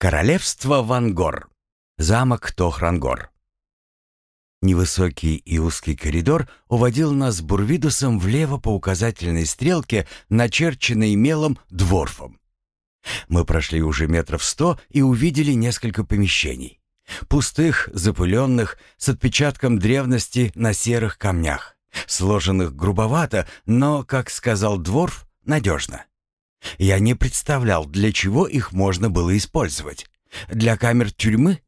Королевство Вангор. Замок Тохрангор. Невысокий и узкий коридор уводил нас Бурвидусом влево по указательной стрелке, начерченной мелом дворфом. Мы прошли уже метров сто и увидели несколько помещений. Пустых, запыленных, с отпечатком древности на серых камнях, сложенных грубовато, но, как сказал Дворф, надежно. Я не представлял, для чего их можно было использовать. Для камер тюрьмы?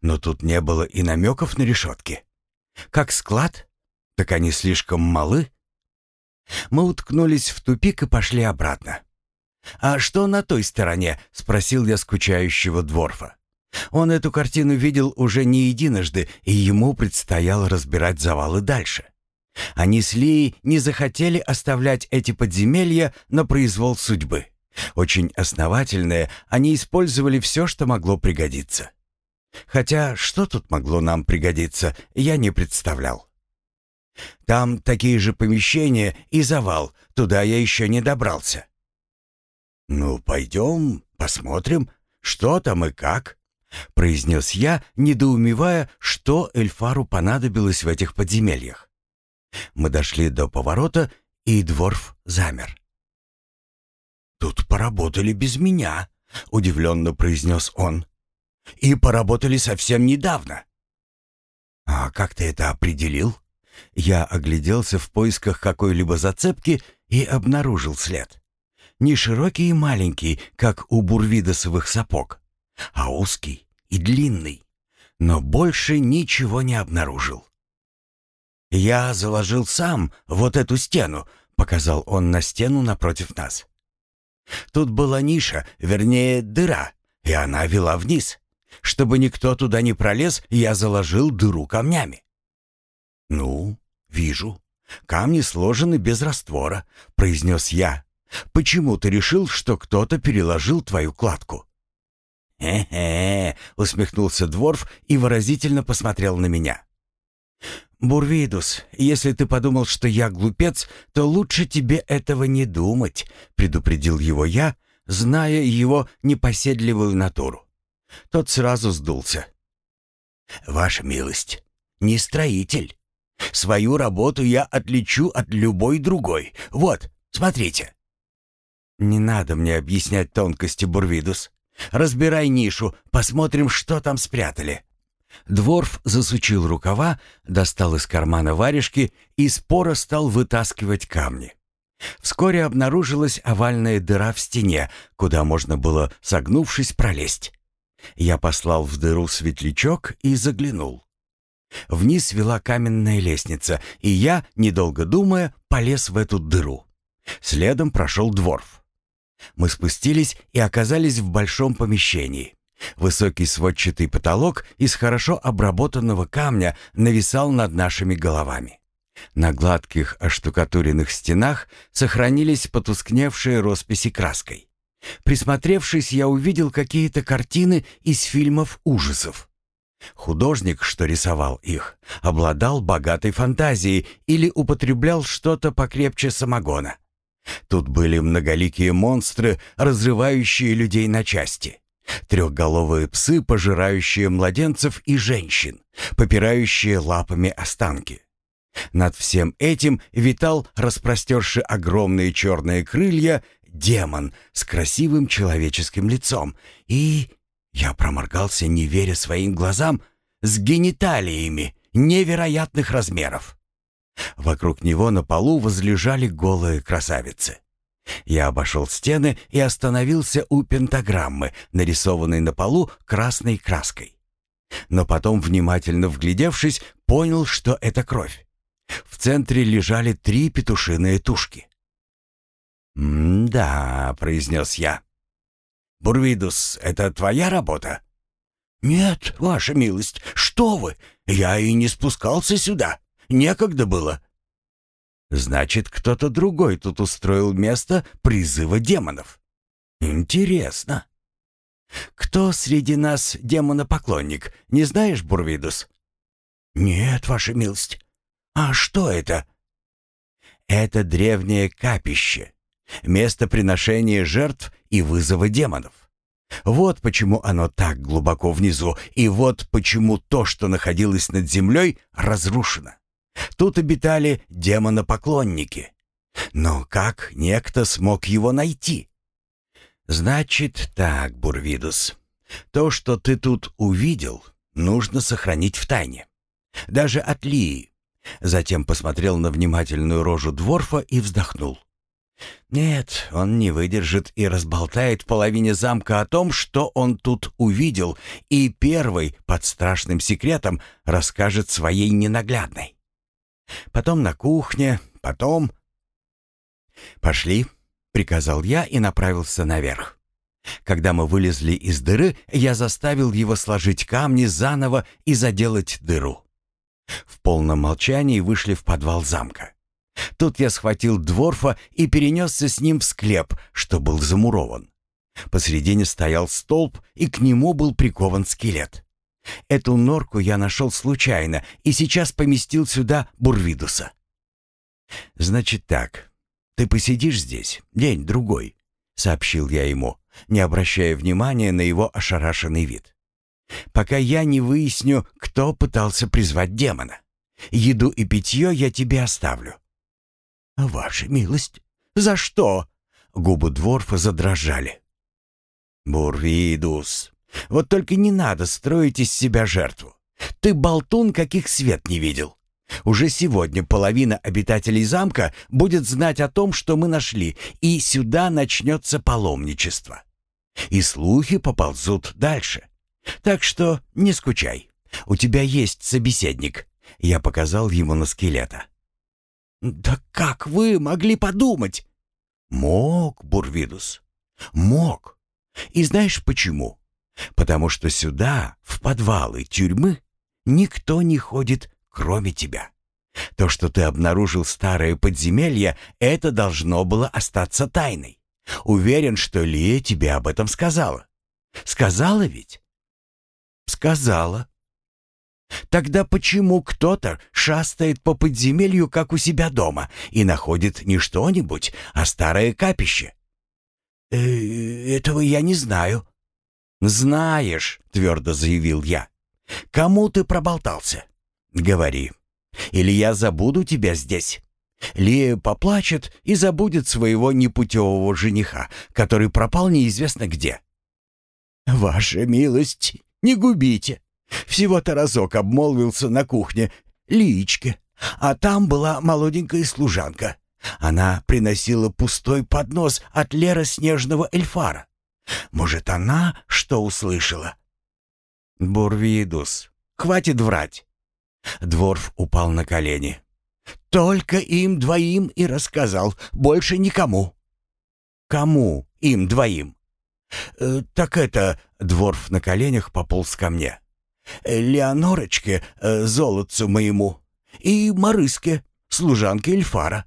Но тут не было и намеков на решетки. Как склад? Так они слишком малы. Мы уткнулись в тупик и пошли обратно. «А что на той стороне?» — спросил я скучающего дворфа. Он эту картину видел уже не единожды, и ему предстояло разбирать завалы дальше. Они с Лией не захотели оставлять эти подземелья на произвол судьбы. Очень основательные, они использовали все, что могло пригодиться. Хотя что тут могло нам пригодиться, я не представлял. Там такие же помещения и завал, туда я еще не добрался. «Ну, пойдем, посмотрим, что там и как», — произнес я, недоумевая, что Эльфару понадобилось в этих подземельях. Мы дошли до поворота, и Дворф замер. «Тут поработали без меня», — удивленно произнес он. «И поработали совсем недавно». «А как ты это определил?» Я огляделся в поисках какой-либо зацепки и обнаружил след. Не широкий и маленький, как у бурвидосовых сапог, а узкий и длинный. Но больше ничего не обнаружил. «Я заложил сам вот эту стену», — показал он на стену напротив нас. Тут была ниша, вернее, дыра, и она вела вниз. Чтобы никто туда не пролез, я заложил дыру камнями. «Ну, вижу. Камни сложены без раствора», — произнес я. «Почему ты решил, что кто-то переложил твою кладку?» «Хе-хе», — усмехнулся Дворф и выразительно посмотрел на меня. «Бурвидус, если ты подумал, что я глупец, то лучше тебе этого не думать», — предупредил его я, зная его непоседливую натуру. Тот сразу сдулся. «Ваша милость, не строитель. Свою работу я отличу от любой другой. Вот, смотрите». «Не надо мне объяснять тонкости, Бурвидус. Разбирай нишу, посмотрим, что там спрятали». Дворф засучил рукава, достал из кармана варежки и споро стал вытаскивать камни. Вскоре обнаружилась овальная дыра в стене, куда можно было, согнувшись, пролезть. Я послал в дыру светлячок и заглянул. Вниз вела каменная лестница, и я, недолго думая, полез в эту дыру. Следом прошел дворф. Мы спустились и оказались в большом помещении. Высокий сводчатый потолок из хорошо обработанного камня нависал над нашими головами. На гладких оштукатуренных стенах сохранились потускневшие росписи краской. Присмотревшись, я увидел какие-то картины из фильмов ужасов. Художник, что рисовал их, обладал богатой фантазией или употреблял что-то покрепче самогона. Тут были многоликие монстры, разрывающие людей на части. Трехголовые псы, пожирающие младенцев и женщин, попирающие лапами останки. Над всем этим витал, распростерши огромные черные крылья, демон с красивым человеческим лицом и... Я проморгался, не веря своим глазам, с гениталиями невероятных размеров. Вокруг него на полу возлежали голые красавицы. Я обошел стены и остановился у пентаграммы, нарисованной на полу красной краской. Но потом, внимательно вглядевшись, понял, что это кровь. В центре лежали три петушиные тушки. «М-да», — произнес я. «Бурвидус, это твоя работа?» «Нет, ваша милость, что вы! Я и не спускался сюда. Некогда было. Значит, кто-то другой тут устроил место призыва демонов. Интересно. Кто среди нас демонопоклонник, не знаешь, Бурвидус? Нет, ваша милость. А что это? Это древнее капище, место приношения жертв и вызова демонов. Вот почему оно так глубоко внизу, и вот почему то, что находилось над землей, разрушено. Тут обитали демонопоклонники. Но как некто смог его найти? Значит так, Бурвидус. То, что ты тут увидел, нужно сохранить в тайне. Даже от Лии. Затем посмотрел на внимательную рожу Дворфа и вздохнул. Нет, он не выдержит и разболтает половине замка о том, что он тут увидел, и первый, под страшным секретом, расскажет своей ненаглядной. Потом на кухне, потом... «Пошли», — приказал я и направился наверх. Когда мы вылезли из дыры, я заставил его сложить камни заново и заделать дыру. В полном молчании вышли в подвал замка. Тут я схватил Дворфа и перенесся с ним в склеп, что был замурован. Посредине стоял столб, и к нему был прикован скелет. Эту норку я нашел случайно и сейчас поместил сюда Бурвидуса. «Значит так, ты посидишь здесь день-другой», — сообщил я ему, не обращая внимания на его ошарашенный вид. «Пока я не выясню, кто пытался призвать демона. Еду и питье я тебе оставлю. «Ваша милость, за что?» Губы Дворфа задрожали. «Бурвидус, вот только не надо строить из себя жертву. Ты болтун, каких свет не видел. Уже сегодня половина обитателей замка будет знать о том, что мы нашли, и сюда начнется паломничество. И слухи поползут дальше. Так что не скучай. У тебя есть собеседник». Я показал ему на скелета. «Да как вы могли подумать?» «Мог, Бурвидус, мог. И знаешь почему? Потому что сюда, в подвалы тюрьмы, никто не ходит, кроме тебя. То, что ты обнаружил старое подземелье, это должно было остаться тайной. Уверен, что Лия тебе об этом сказала. Сказала ведь?» «Сказала», Тогда почему кто-то шастает по подземелью, как у себя дома, и находит не что-нибудь, а старое капище? Э, этого я не знаю. Знаешь, твердо заявил я. Кому ты проболтался? Говори. Или я забуду тебя здесь. Лия поплачет и забудет своего непутевого жениха, который пропал неизвестно где. «Ваша милость, не губите!» Всего-то разок обмолвился на кухне Личке, а там была молоденькая служанка. Она приносила пустой поднос от Лера Снежного Эльфара. Может, она что услышала? Бурвидус, хватит врать. Дворф упал на колени. Только им двоим и рассказал, больше никому. Кому им двоим? Э, так это, Дворф на коленях пополз ко мне. Леонорочке, э, золотцу моему, и Марыске, служанке Эльфара».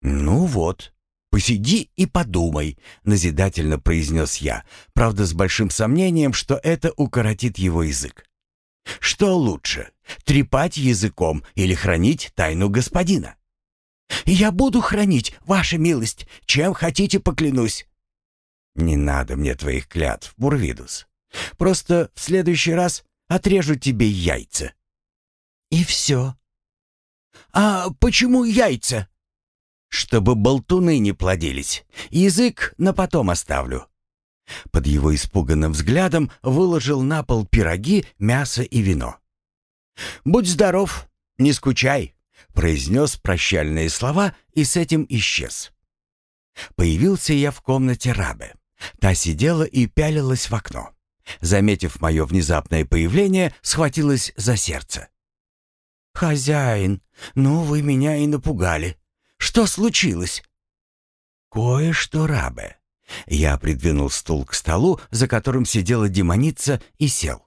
«Ну вот, посиди и подумай», — назидательно произнес я, правда с большим сомнением, что это укоротит его язык. «Что лучше, трепать языком или хранить тайну господина?» «Я буду хранить, ваша милость, чем хотите поклянусь». «Не надо мне твоих клятв, Бурвидус. Просто в следующий раз отрежу тебе яйца». «И все». «А почему яйца?» «Чтобы болтуны не плодились. Язык на потом оставлю». Под его испуганным взглядом выложил на пол пироги, мясо и вино. «Будь здоров, не скучай», — произнес прощальные слова и с этим исчез. Появился я в комнате Рабе. Та сидела и пялилась в окно. Заметив мое внезапное появление, схватилась за сердце. «Хозяин, ну вы меня и напугали. Что случилось?» «Кое-что, рабе». Я придвинул стул к столу, за которым сидела демоница, и сел.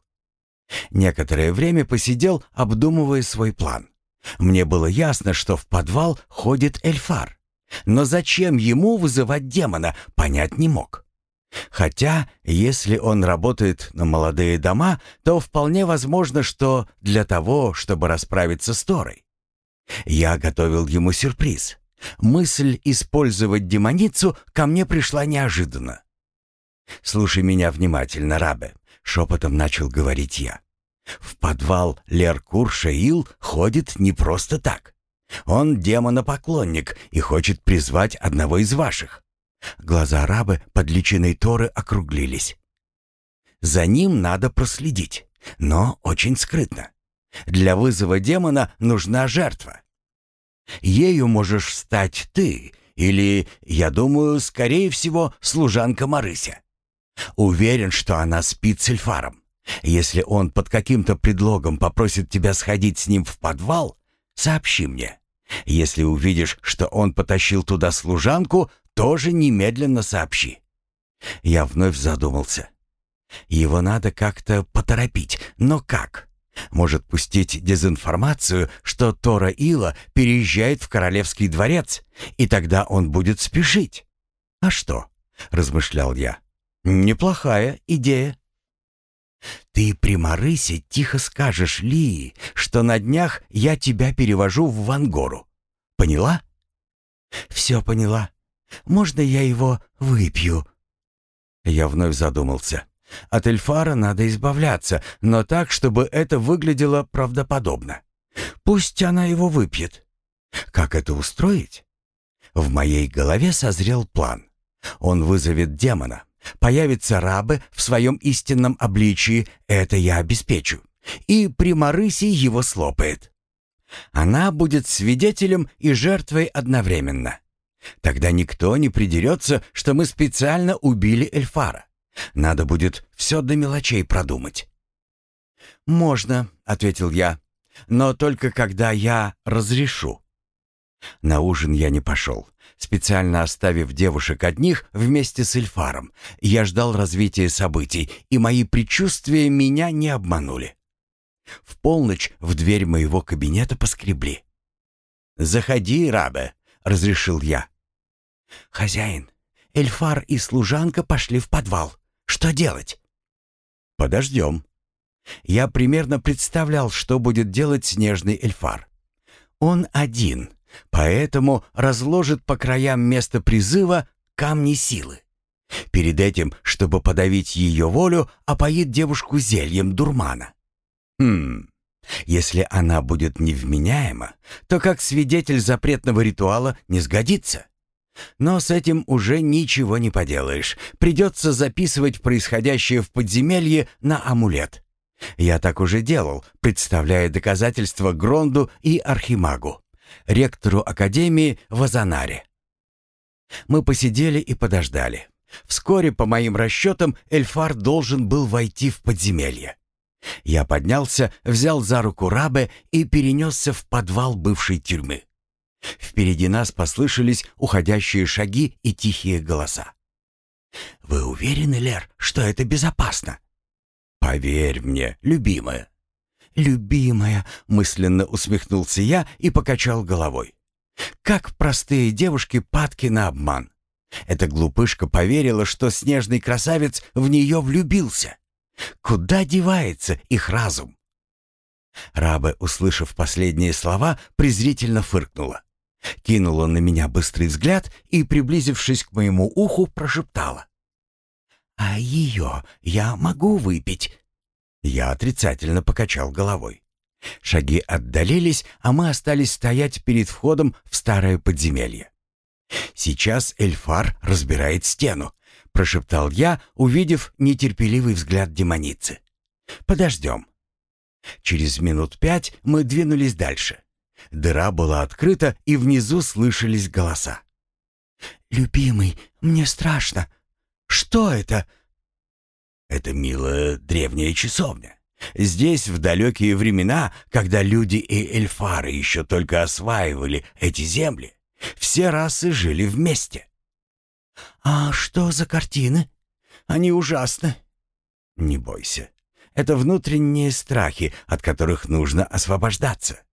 Некоторое время посидел, обдумывая свой план. Мне было ясно, что в подвал ходит Эльфар. Но зачем ему вызывать демона, понять не мог. Хотя, если он работает на молодые дома, то вполне возможно, что для того, чтобы расправиться с Торой. Я готовил ему сюрприз. Мысль использовать демоницу ко мне пришла неожиданно. «Слушай меня внимательно, Рабе», — шепотом начал говорить я. «В подвал Леркур Шаил ходит не просто так. Он демонопоклонник и хочет призвать одного из ваших». Глаза Рабы под личиной Торы округлились. «За ним надо проследить, но очень скрытно. Для вызова демона нужна жертва. Ею можешь стать ты или, я думаю, скорее всего, служанка Марыся. Уверен, что она спит с Эльфаром. Если он под каким-то предлогом попросит тебя сходить с ним в подвал, сообщи мне. Если увидишь, что он потащил туда служанку, тоже немедленно сообщи. Я вновь задумался. Его надо как-то поторопить, но как? Может пустить дезинформацию, что Тора Ила переезжает в королевский дворец, и тогда он будет спешить. А что? размышлял я. Неплохая идея. Ты при Марысе тихо скажешь Лии, что на днях я тебя перевожу в Вангору. Поняла? Все поняла. Можно я его выпью? Я вновь задумался. От Эльфара надо избавляться, но так, чтобы это выглядело правдоподобно. Пусть она его выпьет. Как это устроить? В моей голове созрел план. Он вызовет демона. Появится рабы в своем истинном обличии, это я обеспечу. И при Марысе его слопает. Она будет свидетелем и жертвой одновременно. Тогда никто не придерется, что мы специально убили Эльфара. Надо будет все до мелочей продумать». «Можно», — ответил я, — «но только когда я разрешу». На ужин я не пошел. Специально оставив девушек одних вместе с Эльфаром, я ждал развития событий, и мои предчувствия меня не обманули. В полночь в дверь моего кабинета поскребли. «Заходи, Рабе», — разрешил я. «Хозяин, Эльфар и служанка пошли в подвал. Что делать? Подождем. Я примерно представлял, что будет делать снежный эльфар. Он один, поэтому разложит по краям места призыва камни силы. Перед этим, чтобы подавить ее волю, опоит девушку зельем дурмана. Хм, если она будет невменяема, то как свидетель запретного ритуала не сгодится. Но с этим уже ничего не поделаешь. Придется записывать происходящее в подземелье на амулет. Я так уже делал, представляя доказательства Гронду и Архимагу, ректору Академии в Азанаре. Мы посидели и подождали. Вскоре, по моим расчетам, Эльфар должен был войти в подземелье. Я поднялся, взял за руку Рабе и перенесся в подвал бывшей тюрьмы. Впереди нас послышались уходящие шаги и тихие голоса. «Вы уверены, Лер, что это безопасно?» «Поверь мне, любимая». «Любимая», — мысленно усмехнулся я и покачал головой. «Как простые девушки падки на обман. Эта глупышка поверила, что снежный красавец в нее влюбился. Куда девается их разум?» Раба, услышав последние слова, презрительно фыркнула. Кинула на меня быстрый взгляд и, приблизившись к моему уху, прошептала. «А ее я могу выпить?» Я отрицательно покачал головой. Шаги отдалились, а мы остались стоять перед входом в старое подземелье. «Сейчас Эльфар разбирает стену», — прошептал я, увидев нетерпеливый взгляд демоницы. «Подождем». Через минут пять мы двинулись дальше. Дыра была открыта, и внизу слышались голоса. «Любимый, мне страшно. Что это?» «Это милая древняя часовня. Здесь, в далекие времена, когда люди и эльфары еще только осваивали эти земли, все расы жили вместе». «А что за картины? Они ужасны». «Не бойся. Это внутренние страхи, от которых нужно освобождаться.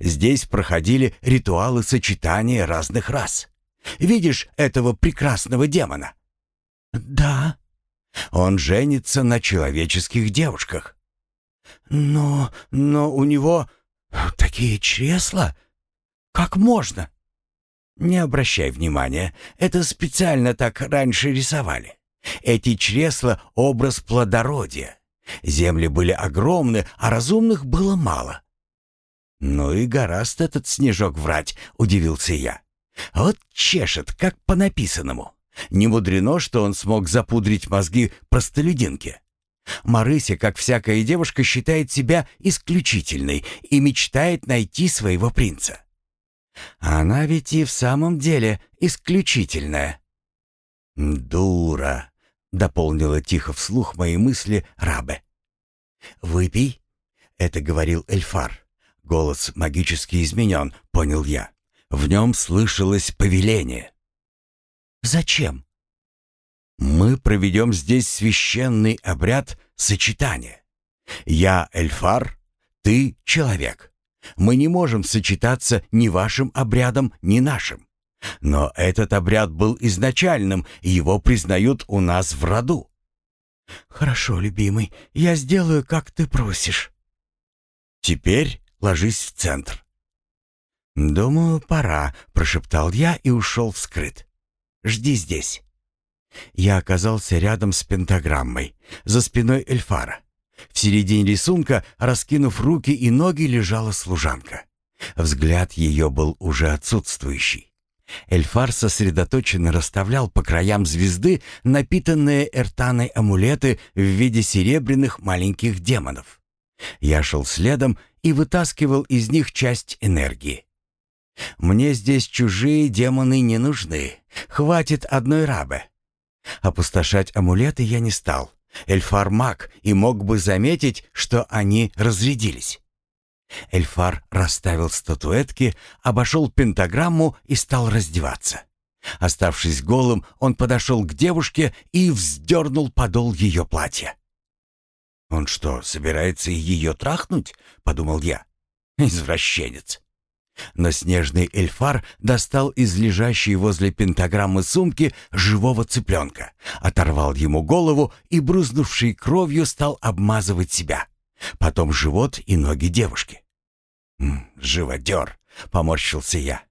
Здесь проходили ритуалы сочетания разных рас. Видишь этого прекрасного демона? Да. Он женится на человеческих девушках. Но, но у него такие чресла. Как можно? Не обращай внимания, это специально так раньше рисовали. Эти чресла — образ плодородия. Земли были огромны, а разумных было мало. «Ну и гораст этот снежок врать», — удивился я. «Вот чешет, как по написанному. Не мудрено, что он смог запудрить мозги простолюдинке. Марыся, как всякая девушка, считает себя исключительной и мечтает найти своего принца. А она ведь и в самом деле исключительная. «Дура», — дополнила тихо вслух мои мысли Рабе. «Выпей», — это говорил Эльфар. Голос магически изменен, понял я. В нем слышалось повеление. «Зачем?» «Мы проведем здесь священный обряд сочетания. Я Эльфар, ты человек. Мы не можем сочетаться ни вашим обрядом, ни нашим. Но этот обряд был изначальным, и его признают у нас в роду. Хорошо, любимый, я сделаю, как ты просишь. Теперь ложись в центр. Думаю, пора, прошептал я и ушел вскрыт. Жди здесь. Я оказался рядом с пентаграммой, за спиной Эльфара. В середине рисунка, раскинув руки и ноги, лежала служанка. Взгляд ее был уже отсутствующий. Эльфар сосредоточенно расставлял по краям звезды напитанные эртаной амулеты в виде серебряных маленьких демонов. Я шел следом и вытаскивал из них часть энергии. Мне здесь чужие демоны не нужны. Хватит одной рабы. Опустошать амулеты я не стал. Эльфар маг и мог бы заметить, что они разрядились. Эльфар расставил статуэтки, обошел пентаграмму и стал раздеваться. Оставшись голым, он подошел к девушке и вздернул подол ее платья. «Он что, собирается ее трахнуть?» — подумал я. «Извращенец». Но снежный эльфар достал из лежащей возле пентаграммы сумки живого цыпленка, оторвал ему голову и, брузнувший кровью, стал обмазывать себя. Потом живот и ноги девушки. «Живодер!» — поморщился я.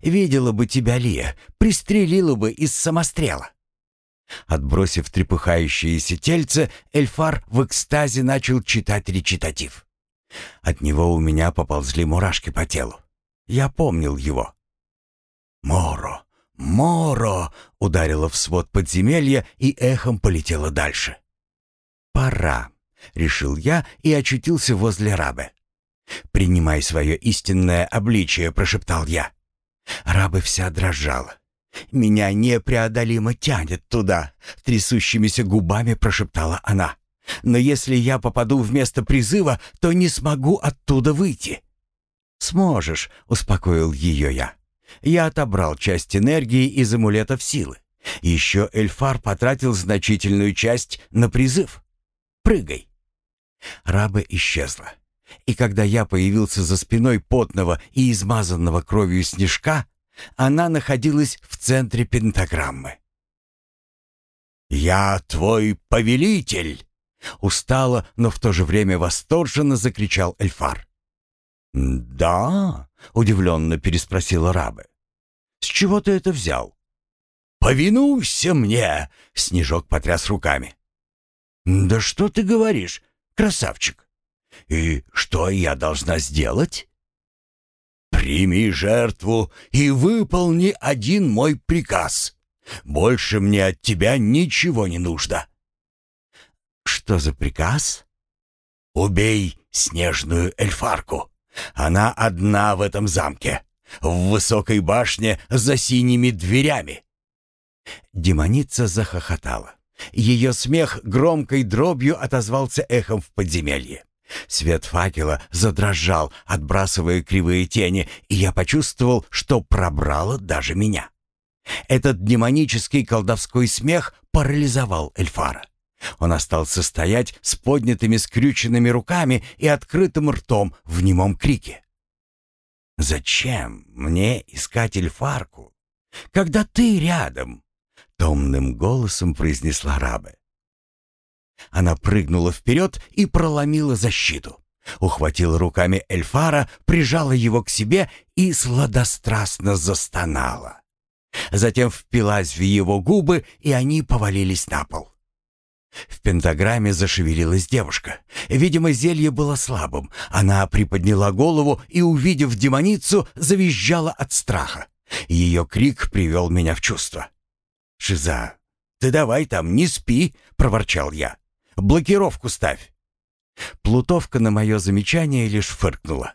«Видела бы тебя, Лия, пристрелила бы из самострела». Отбросив трепыхающееся тельце, Эльфар в экстазе начал читать речитатив. От него у меня поползли мурашки по телу. Я помнил его. «Моро! Моро!» — ударило в свод подземелья и эхом полетело дальше. «Пора!» — решил я и очутился возле рабы. «Принимай свое истинное обличие», — прошептал я. Рабы вся дрожала. «Меня непреодолимо тянет туда», — трясущимися губами прошептала она. «Но если я попаду в место призыва, то не смогу оттуда выйти». «Сможешь», — успокоил ее я. «Я отобрал часть энергии из амулетов силы. Еще Эльфар потратил значительную часть на призыв. Прыгай». Раба исчезла. И когда я появился за спиной потного и измазанного кровью снежка, она находилась в центре пентаграммы. «Я твой повелитель!» Устало, но в то же время восторженно закричал Эльфар. «Да?» — удивленно переспросила Рабе. «С чего ты это взял?» «Повинуйся мне!» — Снежок потряс руками. «Да что ты говоришь, красавчик? И что я должна сделать?» «Прими жертву и выполни один мой приказ. Больше мне от тебя ничего не нужно». «Что за приказ?» «Убей снежную эльфарку». Она одна в этом замке, в высокой башне за синими дверями. Демоница захохотала. Ее смех громкой дробью отозвался эхом в подземелье. Свет факела задрожал, отбрасывая кривые тени, и я почувствовал, что пробрало даже меня. Этот демонический колдовской смех парализовал Эльфара. Он остался стоять с поднятыми скрюченными руками и открытым ртом в немом крике. «Зачем мне искать эльфарку, когда ты рядом?» — томным голосом произнесла Рабе. Она прыгнула вперед и проломила защиту. Ухватила руками Эльфара, прижала его к себе и сладострастно застонала. Затем впилась в его губы, и они повалились на пол. В пентаграмме зашевелилась девушка. Видимо, зелье было слабым. Она приподняла голову и, увидев демоницу, завизжала от страха. Ее крик привел меня в чувство. «Шиза, ты давай там, не спи!» — проворчал я. «Блокировку ставь!» Плутовка на мое замечание лишь фыркнула.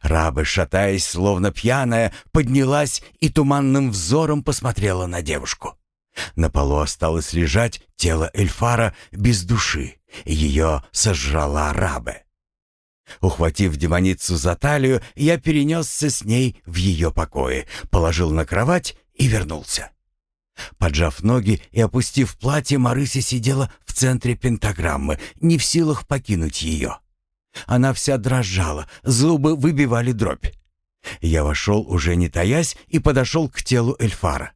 Раба, шатаясь, словно пьяная, поднялась и туманным взором посмотрела на девушку. На полу осталось лежать тело Эльфара без души. Ее сожрала Рабе. Ухватив демоницу за талию, я перенесся с ней в ее покое, положил на кровать и вернулся. Поджав ноги и опустив платье, Марыся сидела в центре пентаграммы, не в силах покинуть ее. Она вся дрожала, зубы выбивали дробь. Я вошел, уже не таясь, и подошел к телу Эльфара.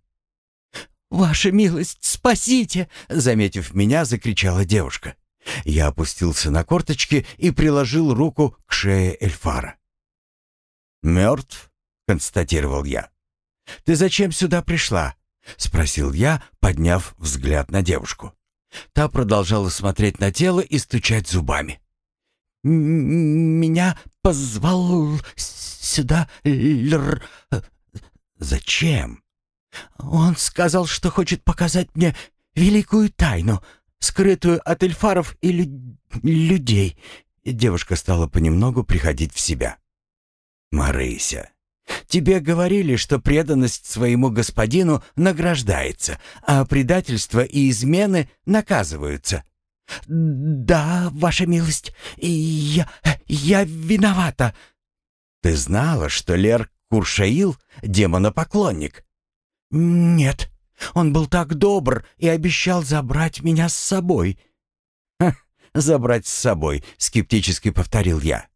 «Ваша милость, спасите!» Заметив меня, закричала девушка. Я опустился на корточки и приложил руку к шее Эльфара. «Мертв?» — констатировал я. «Ты зачем сюда пришла?» — спросил я, подняв взгляд на девушку. Та продолжала смотреть на тело и стучать зубами. «Меня позвал сюда Лр...» «Зачем?» «Он сказал, что хочет показать мне великую тайну, скрытую от эльфаров и лю людей». Девушка стала понемногу приходить в себя. «Марыся, тебе говорили, что преданность своему господину награждается, а предательство и измены наказываются». «Да, ваша милость, я... я виновата». «Ты знала, что Лер Куршаил — демонопоклонник?» «Нет, он был так добр и обещал забрать меня с собой». «Ха, забрать с собой», — скептически повторил я.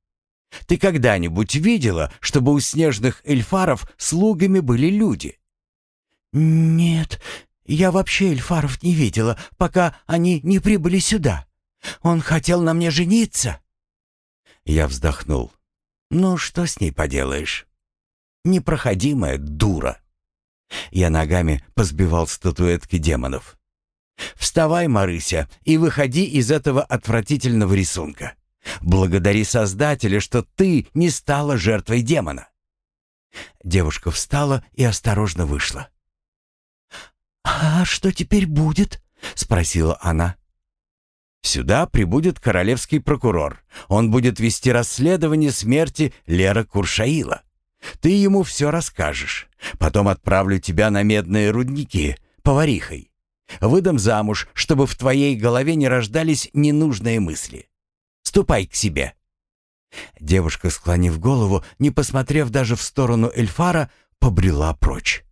«Ты когда-нибудь видела, чтобы у снежных эльфаров слугами были люди?» «Нет, я вообще эльфаров не видела, пока они не прибыли сюда. Он хотел на мне жениться». Я вздохнул. «Ну, что с ней поделаешь? Непроходимая дура». Я ногами позбивал статуэтки демонов. «Вставай, Марыся, и выходи из этого отвратительного рисунка. Благодари Создателя, что ты не стала жертвой демона». Девушка встала и осторожно вышла. «А что теперь будет?» — спросила она. «Сюда прибудет королевский прокурор. Он будет вести расследование смерти Лера Куршаила. Ты ему все расскажешь. Потом отправлю тебя на медные рудники, поварихой. Выдам замуж, чтобы в твоей голове не рождались ненужные мысли. Ступай к себе». Девушка, склонив голову, не посмотрев даже в сторону Эльфара, побрела прочь.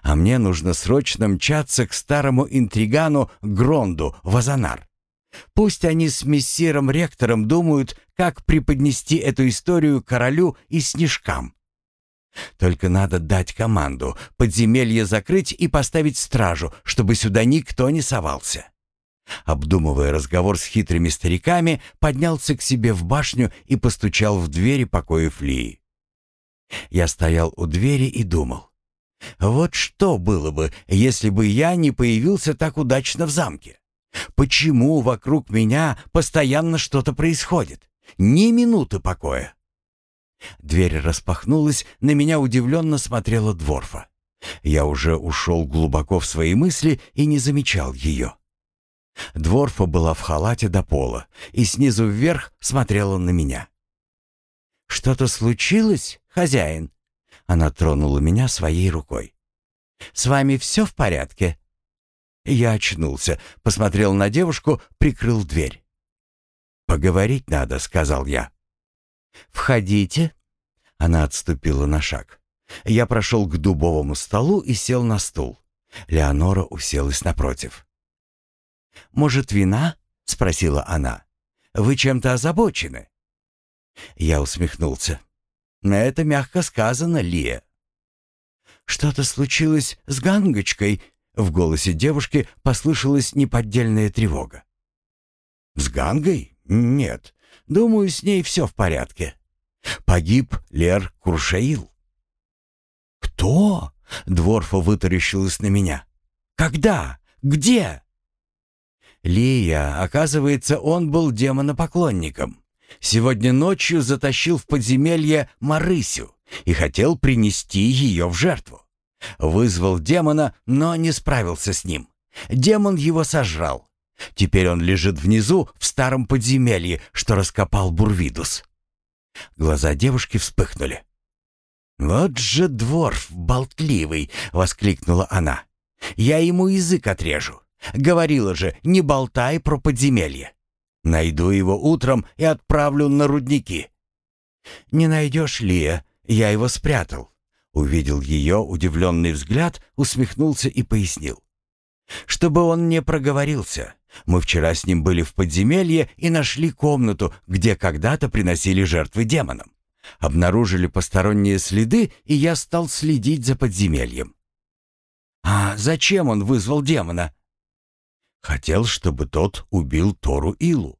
А мне нужно срочно мчаться к старому интригану Гронду в Азанар. Пусть они с мессиром-ректором думают, как преподнести эту историю королю и снежкам. Только надо дать команду, подземелье закрыть и поставить стражу, чтобы сюда никто не совался. Обдумывая разговор с хитрыми стариками, поднялся к себе в башню и постучал в двери покоев Лии. Я стоял у двери и думал. Вот что было бы, если бы я не появился так удачно в замке? Почему вокруг меня постоянно что-то происходит? Ни минуты покоя. Дверь распахнулась, на меня удивленно смотрела Дворфа. Я уже ушел глубоко в свои мысли и не замечал ее. Дворфа была в халате до пола и снизу вверх смотрела на меня. «Что-то случилось, хозяин?» Она тронула меня своей рукой. «С вами все в порядке?» Я очнулся, посмотрел на девушку, прикрыл дверь. «Поговорить надо», — сказал я. «Входите». Она отступила на шаг. Я прошел к дубовому столу и сел на стул. Леонора уселась напротив. «Может, вина?» — спросила она. «Вы чем-то озабочены?» Я усмехнулся. «Это мягко сказано, Лия». «Что-то случилось с Гангочкой?» В голосе девушки послышалась неподдельная тревога. «С Гангой? Нет. Думаю, с ней все в порядке. Погиб Лер Куршаил». «Кто?» Дворфа вытаращилась на меня. «Когда? Где?» Лия, оказывается, он был демонопоклонником. Сегодня ночью затащил в подземелье Марысю и хотел принести ее в жертву. Вызвал демона, но не справился с ним. Демон его сожрал. Теперь он лежит внизу, в старом подземелье, что раскопал Бурвидус. Глаза девушки вспыхнули. «Вот же дворф болтливый!» — воскликнула она. «Я ему язык отрежу. Говорила же, не болтай про подземелье. Найду его утром и отправлю на рудники». «Не найдешь, Лия, я его спрятал». Увидел ее удивленный взгляд, усмехнулся и пояснил. «Чтобы он не проговорился. Мы вчера с ним были в подземелье и нашли комнату, где когда-то приносили жертвы демонам. Обнаружили посторонние следы, и я стал следить за подземельем. А зачем он вызвал демона? Хотел, чтобы тот убил Тору Илу.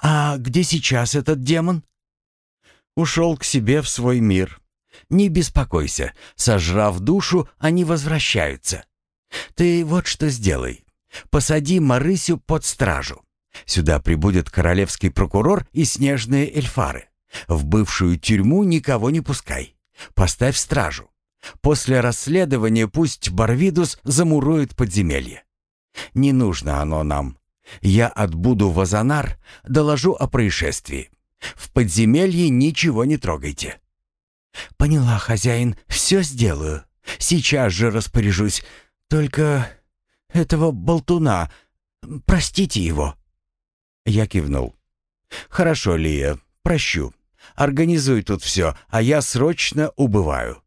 А где сейчас этот демон? Ушел к себе в свой мир. Не беспокойся, сожрав душу, они возвращаются. Ты вот что сделай. Посади Марысю под стражу. Сюда прибудет королевский прокурор и снежные эльфары. В бывшую тюрьму никого не пускай. Поставь стражу. После расследования пусть Барвидус замурует подземелье. Не нужно оно нам. Я отбуду в Азанар, доложу о происшествии. В подземелье ничего не трогайте. Поняла, хозяин, все сделаю. Сейчас же распоряжусь. Только этого болтуна, простите его. Я кивнул. Хорошо, Лия, прощу. Организуй тут все, а я срочно убываю.